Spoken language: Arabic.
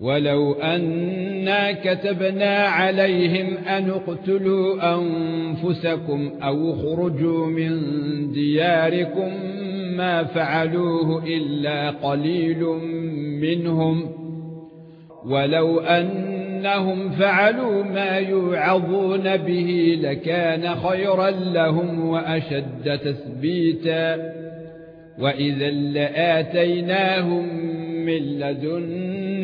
ولو أنا كتبنا عليهم أن اقتلوا أنفسكم أو اخرجوا من دياركم ما فعلوه إلا قليل منهم ولو أنهم فعلوا ما يوعظون به لكان خيرا لهم وأشد تثبيتا وإذا لآتيناهم من